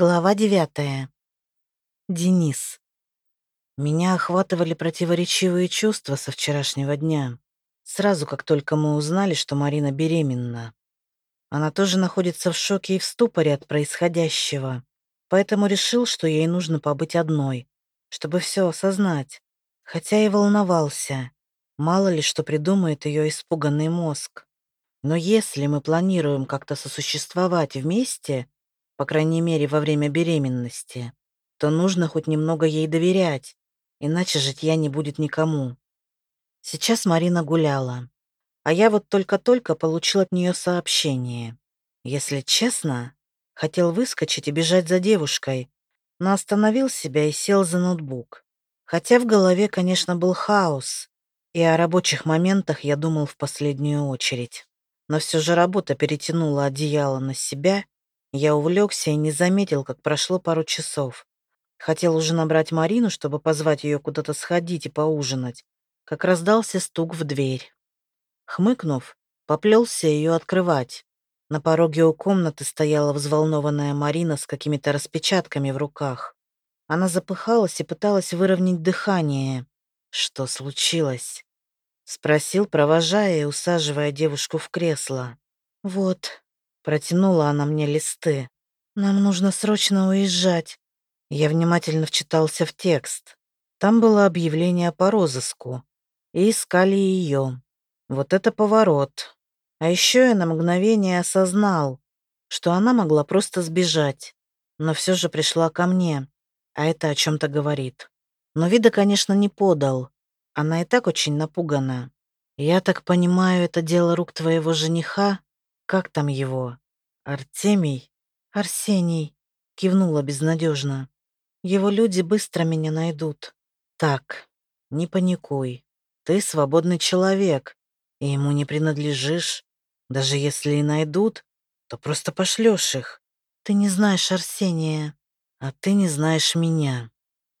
Глава девятая. Денис. Меня охватывали противоречивые чувства со вчерашнего дня. Сразу, как только мы узнали, что Марина беременна. Она тоже находится в шоке и в ступоре от происходящего, поэтому решил, что ей нужно побыть одной, чтобы все осознать. Хотя и волновался. Мало ли, что придумает ее испуганный мозг. Но если мы планируем как-то сосуществовать вместе, по крайней мере, во время беременности, то нужно хоть немного ей доверять, иначе житья не будет никому. Сейчас Марина гуляла, а я вот только-только получил от нее сообщение. Если честно, хотел выскочить и бежать за девушкой, но остановил себя и сел за ноутбук. Хотя в голове, конечно, был хаос, и о рабочих моментах я думал в последнюю очередь. Но все же работа перетянула одеяло на себя, я увлекся и не заметил, как прошло пару часов. Хотел уже набрать Марину, чтобы позвать ее куда-то сходить и поужинать, как раздался стук в дверь. Хмыкнув, поплелся ее открывать. На пороге у комнаты стояла взволнованная Марина с какими-то распечатками в руках. Она запыхалась и пыталась выровнять дыхание. Что случилось? Спросил, провожая и усаживая девушку в кресло. «Вот», Протянула она мне листы. «Нам нужно срочно уезжать». Я внимательно вчитался в текст. Там было объявление по розыску. И искали ее. Вот это поворот. А еще я на мгновение осознал, что она могла просто сбежать. Но все же пришла ко мне. А это о чем-то говорит. Но вида, конечно, не подал. Она и так очень напугана. Я так понимаю, это дело рук твоего жениха? Как там его? Артемий? Арсений, кивнула безнадежно. Его люди быстро меня найдут. Так, не паникуй. Ты свободный человек, и ему не принадлежишь. Даже если и найдут, то просто пошлешь их. Ты не знаешь Арсения, а ты не знаешь меня.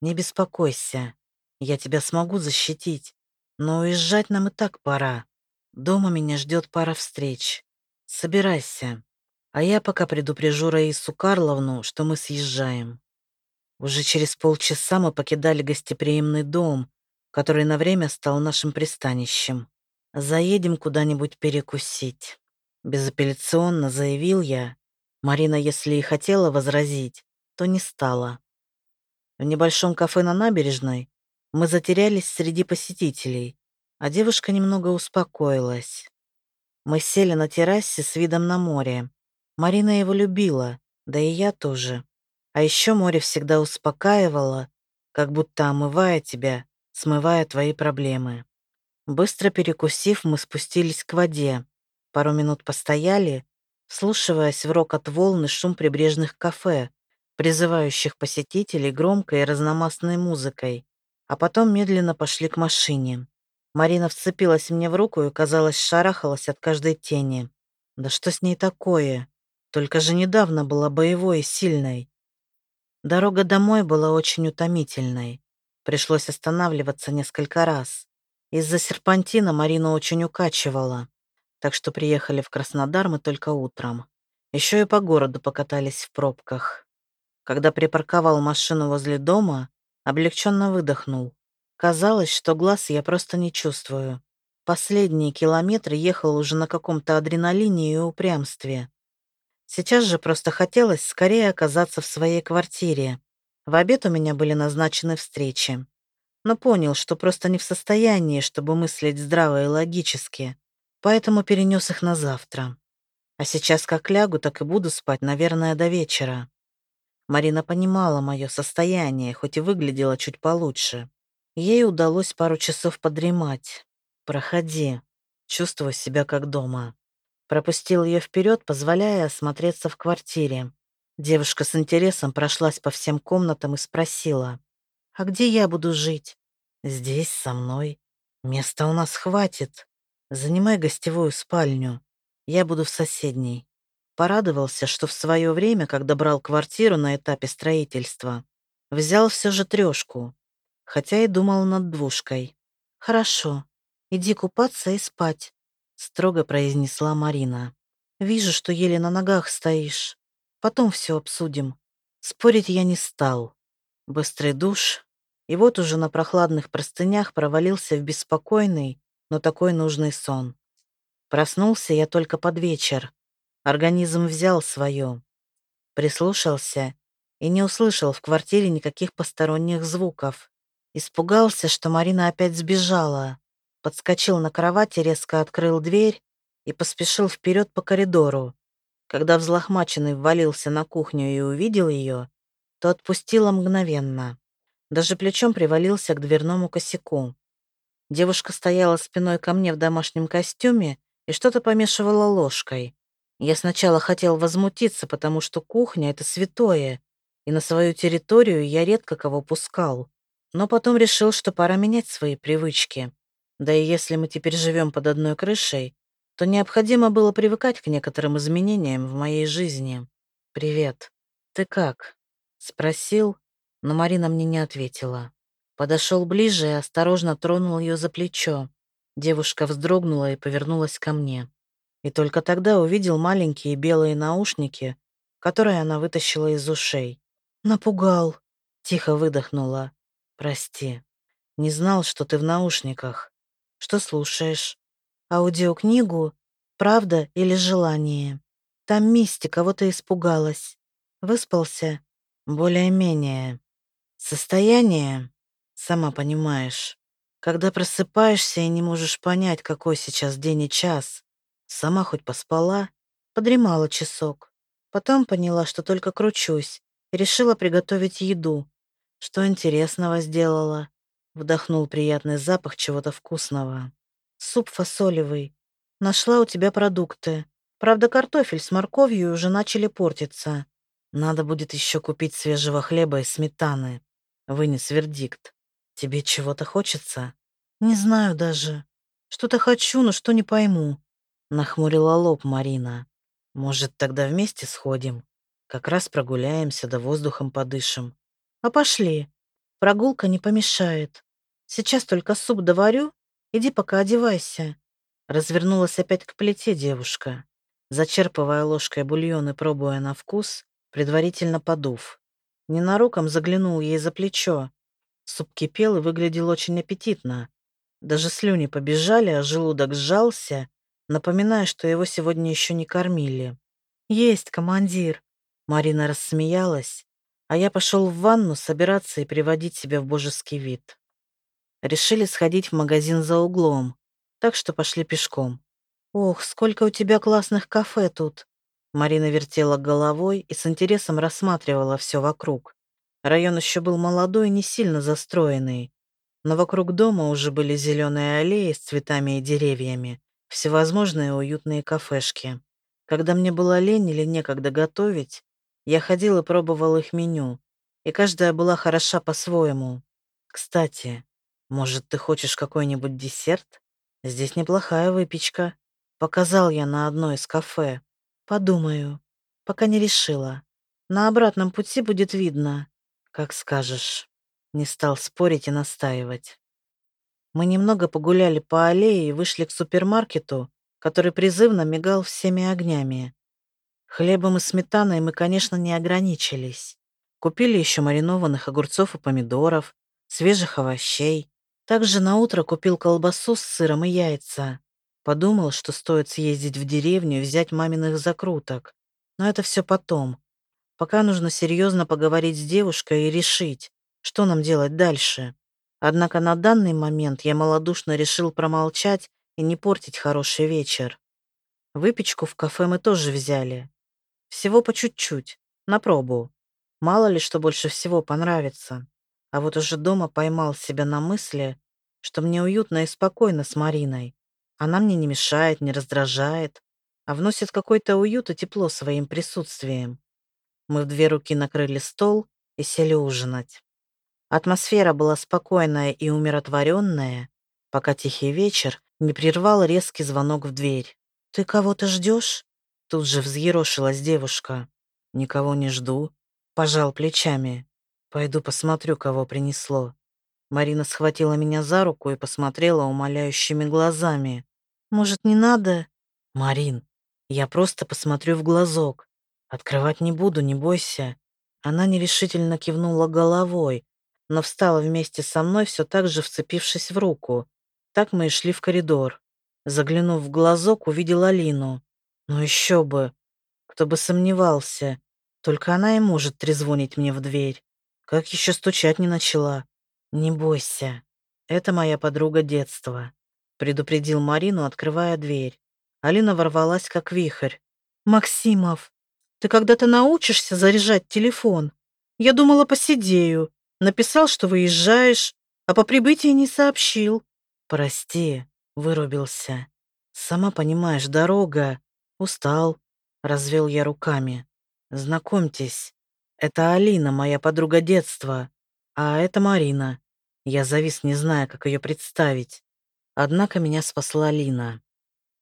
Не беспокойся, я тебя смогу защитить. Но уезжать нам и так пора. Дома меня ждет пара встреч. Собирайся, а я пока предупрежу Раису Карловну, что мы съезжаем. Уже через полчаса мы покидали гостеприимный дом, который на время стал нашим пристанищем. Заедем куда-нибудь перекусить. Безапелляционно заявил я. Марина, если и хотела возразить, то не стала. В небольшом кафе на набережной мы затерялись среди посетителей, а девушка немного успокоилась. Мы сели на террасе с видом на море. Марина его любила, да и я тоже. А еще море всегда успокаивало, как будто омывая тебя, смывая твои проблемы. Быстро перекусив, мы спустились к воде. Пару минут постояли, вслушиваясь в рокот волн и шум прибрежных кафе, призывающих посетителей громкой и разномастной музыкой. А потом медленно пошли к машине. Марина вцепилась мне в руку и, казалось, шарахалась от каждой тени. Да что с ней такое? Только же недавно была боевой и сильной. Дорога домой была очень утомительной. Пришлось останавливаться несколько раз. Из-за серпантина Марина очень укачивала. Так что приехали в Краснодар мы только утром. Еще и по городу покатались в пробках. Когда припарковал машину возле дома, облегченно выдохнул. Казалось, что глаз я просто не чувствую. Последние километры ехал уже на каком-то адреналине и упрямстве. Сейчас же просто хотелось скорее оказаться в своей квартире. В обед у меня были назначены встречи. Но понял, что просто не в состоянии, чтобы мыслить здраво и логически. Поэтому перенес их на завтра. А сейчас как лягу, так и буду спать, наверное, до вечера. Марина понимала мое состояние, хоть и выглядела чуть получше. Ей удалось пару часов подремать. «Проходи. Чувствую себя как дома». Пропустил ее вперед, позволяя осмотреться в квартире. Девушка с интересом прошлась по всем комнатам и спросила. «А где я буду жить?» «Здесь, со мной. Места у нас хватит. Занимай гостевую спальню. Я буду в соседней». Порадовался, что в свое время, когда брал квартиру на этапе строительства, взял все же трешку, хотя и думал над двушкой. «Хорошо, иди купаться и спать», — строго произнесла Марина. «Вижу, что еле на ногах стоишь. Потом все обсудим. Спорить я не стал. Быстрый душ, и вот уже на прохладных простынях провалился в беспокойный, но такой нужный сон. Проснулся я только под вечер. Организм взял свое. Прислушался и не услышал в квартире никаких посторонних звуков. Испугался, что Марина опять сбежала. Подскочил на кровати, резко открыл дверь и поспешил вперед по коридору. Когда взлохмаченный ввалился на кухню и увидел ее, то отпустила мгновенно. Даже плечом привалился к дверному косяку. Девушка стояла спиной ко мне в домашнем костюме и что-то помешивала ложкой. Я сначала хотел возмутиться, потому что кухня — это святое, и на свою территорию я редко кого пускал. Но потом решил, что пора менять свои привычки. Да и если мы теперь живем под одной крышей, то необходимо было привыкать к некоторым изменениям в моей жизни. «Привет. Ты как?» — спросил, но Марина мне не ответила. Подошел ближе и осторожно тронул ее за плечо. Девушка вздрогнула и повернулась ко мне. И только тогда увидел маленькие белые наушники, которые она вытащила из ушей. «Напугал», — тихо выдохнула. «Прости. Не знал, что ты в наушниках. Что слушаешь? Аудиокнигу «Правда или желание?» Там мистика, вот и испугалась. Выспался? Более-менее. Состояние? Сама понимаешь. Когда просыпаешься и не можешь понять, какой сейчас день и час. Сама хоть поспала, подремала часок. Потом поняла, что только кручусь, и решила приготовить еду. Что интересного сделала. Вдохнул приятный запах чего-то вкусного. Суп фасолевый. Нашла у тебя продукты. Правда, картофель с морковью уже начали портиться. Надо будет еще купить свежего хлеба и сметаны. Вынес вердикт. Тебе чего-то хочется? Не знаю даже. Что-то хочу, но что не пойму. Нахмурила лоб Марина. Может, тогда вместе сходим? Как раз прогуляемся, да воздухом подышим. А пошли. Прогулка не помешает. Сейчас только суп доварю. Иди пока одевайся. Развернулась опять к плите девушка, зачерпывая ложкой бульон и пробуя на вкус, предварительно подув. Ненароком заглянул ей за плечо. Суп кипел и выглядел очень аппетитно. Даже слюни побежали, а желудок сжался, напоминая, что его сегодня еще не кормили. «Есть, командир!» Марина рассмеялась, а я пошел в ванну собираться и приводить себя в божеский вид. Решили сходить в магазин за углом, так что пошли пешком. «Ох, сколько у тебя классных кафе тут!» Марина вертела головой и с интересом рассматривала все вокруг. Район еще был молодой и не сильно застроенный, но вокруг дома уже были зеленые аллеи с цветами и деревьями, всевозможные уютные кафешки. Когда мне было лень или некогда готовить, я ходил и пробовал их меню, и каждая была хороша по-своему. Кстати, может, ты хочешь какой-нибудь десерт? Здесь неплохая выпечка. Показал я на одно из кафе. Подумаю. Пока не решила. На обратном пути будет видно. Как скажешь. Не стал спорить и настаивать. Мы немного погуляли по аллее и вышли к супермаркету, который призывно мигал всеми огнями. Хлебом и сметаной мы, конечно, не ограничились. Купили еще маринованных огурцов и помидоров, свежих овощей. Также на утро купил колбасу с сыром и яйца. Подумал, что стоит съездить в деревню и взять маминых закруток. Но это все потом. Пока нужно серьезно поговорить с девушкой и решить, что нам делать дальше. Однако на данный момент я малодушно решил промолчать и не портить хороший вечер. Выпечку в кафе мы тоже взяли. Всего по чуть-чуть, на пробу. Мало ли что больше всего понравится. А вот уже дома поймал себя на мысли, что мне уютно и спокойно с Мариной. Она мне не мешает, не раздражает, а вносит какой-то уют и тепло своим присутствием. Мы в две руки накрыли стол и сели ужинать. Атмосфера была спокойная и умиротворенная, пока тихий вечер не прервал резкий звонок в дверь. «Ты кого-то ждешь?» Тут же взъерошилась девушка. «Никого не жду», — пожал плечами. Пойду посмотрю, кого принесло. Марина схватила меня за руку и посмотрела умоляющими глазами. Может, не надо? Марин, я просто посмотрю в глазок. Открывать не буду, не бойся. Она нерешительно кивнула головой, но встала вместе со мной, все так же вцепившись в руку. Так мы и шли в коридор. Заглянув в глазок, увидел Алину. Ну еще бы. Кто бы сомневался. Только она и может трезвонить мне в дверь. Как еще стучать не начала. Не бойся. Это моя подруга детства. Предупредил Марину, открывая дверь. Алина ворвалась, как вихрь. «Максимов, ты когда-то научишься заряжать телефон? Я думала, посидею. Написал, что выезжаешь, а по прибытии не сообщил». «Прости», — вырубился. «Сама понимаешь, дорога. Устал», — развел я руками. «Знакомьтесь, это Алина, моя подруга детства, а это Марина». Я завис, не зная, как ее представить. Однако меня спасла Алина.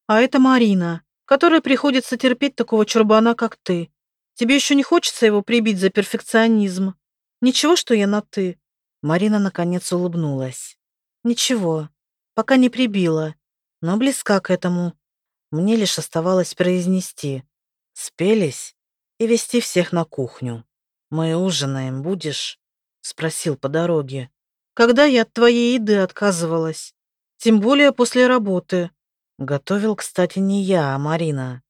«А это Марина, которой приходится терпеть такого чурбана, как ты. Тебе еще не хочется его прибить за перфекционизм?» Ничего, что я на «ты». Марина наконец улыбнулась. Ничего, пока не прибила, но близка к этому. Мне лишь оставалось произнести. Спелись и вести всех на кухню. «Мы ужинаем, будешь?» Спросил по дороге. «Когда я от твоей еды отказывалась? Тем более после работы». Готовил, кстати, не я, а Марина.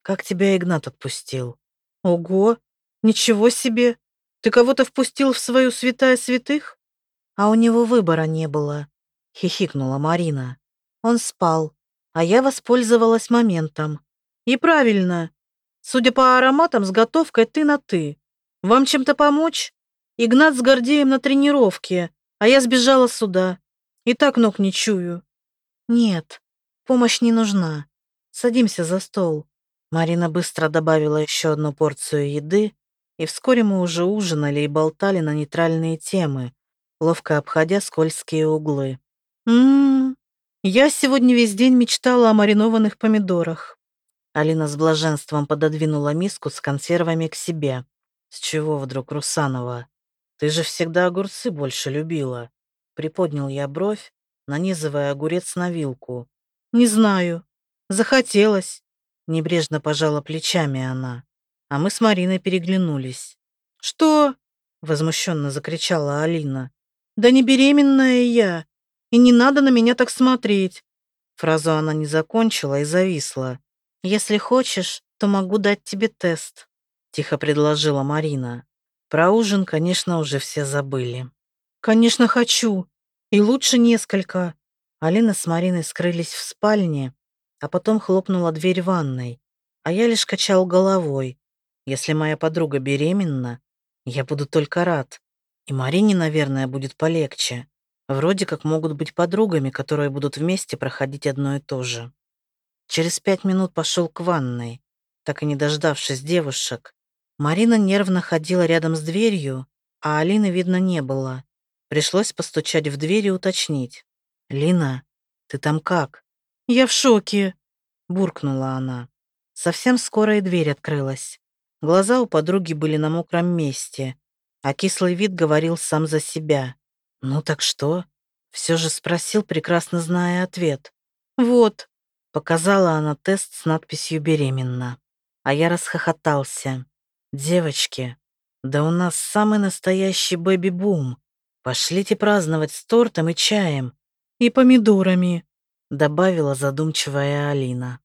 Как тебя Игнат отпустил? Ого, ничего себе. Ты кого-то впустил в свою святая святых? А у него выбора не было, хихикнула Марина. Он спал, а я воспользовалась моментом. И правильно. Судя по ароматам, с готовкой ты на «ты». Вам чем-то помочь? Игнат с Гордеем на тренировке, а я сбежала сюда. И так ног не чую. Нет, помощь не нужна. Садимся за стол. Марина быстро добавила еще одну порцию еды, и вскоре мы уже ужинали и болтали на нейтральные темы, ловко обходя скользкие углы. «М-м-м, я сегодня весь день мечтала о маринованных помидорах». Алина с блаженством пододвинула миску с консервами к себе. «С чего вдруг, Русанова? Ты же всегда огурцы больше любила». Приподнял я бровь, нанизывая огурец на вилку. «Не знаю. Захотелось». Небрежно пожала плечами она а мы с Мариной переглянулись. «Что?» — возмущенно закричала Алина. «Да не беременная я, и не надо на меня так смотреть». Фразу она не закончила и зависла. «Если хочешь, то могу дать тебе тест», — тихо предложила Марина. Про ужин, конечно, уже все забыли. «Конечно, хочу. И лучше несколько». Алина с Мариной скрылись в спальне, а потом хлопнула дверь ванной, а я лишь качал головой, если моя подруга беременна, я буду только рад. И Марине, наверное, будет полегче. Вроде как могут быть подругами, которые будут вместе проходить одно и то же. Через пять минут пошел к ванной, так и не дождавшись девушек. Марина нервно ходила рядом с дверью, а Алины видно не было. Пришлось постучать в дверь и уточнить. «Лина, ты там как?» «Я в шоке», — буркнула она. Совсем скоро и дверь открылась. Глаза у подруги были на мокром месте, а кислый вид говорил сам за себя. «Ну так что?» Все же спросил, прекрасно зная ответ. «Вот», — показала она тест с надписью «беременна». А я расхохотался. «Девочки, да у нас самый настоящий бэби-бум. Пошлите праздновать с тортом и чаем. И помидорами», — добавила задумчивая Алина.